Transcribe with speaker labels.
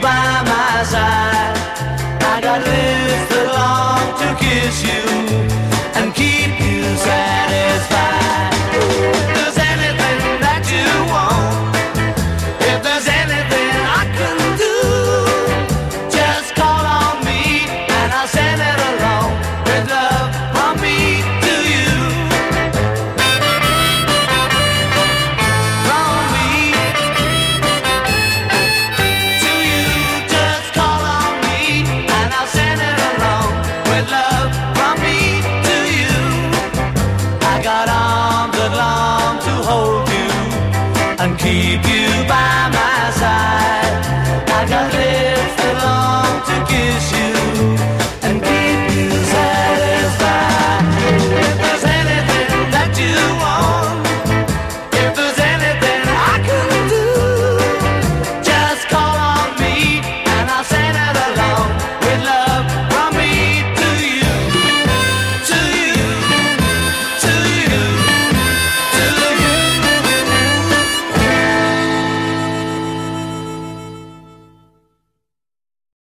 Speaker 1: by my side. I got lips that long to kiss you. keep you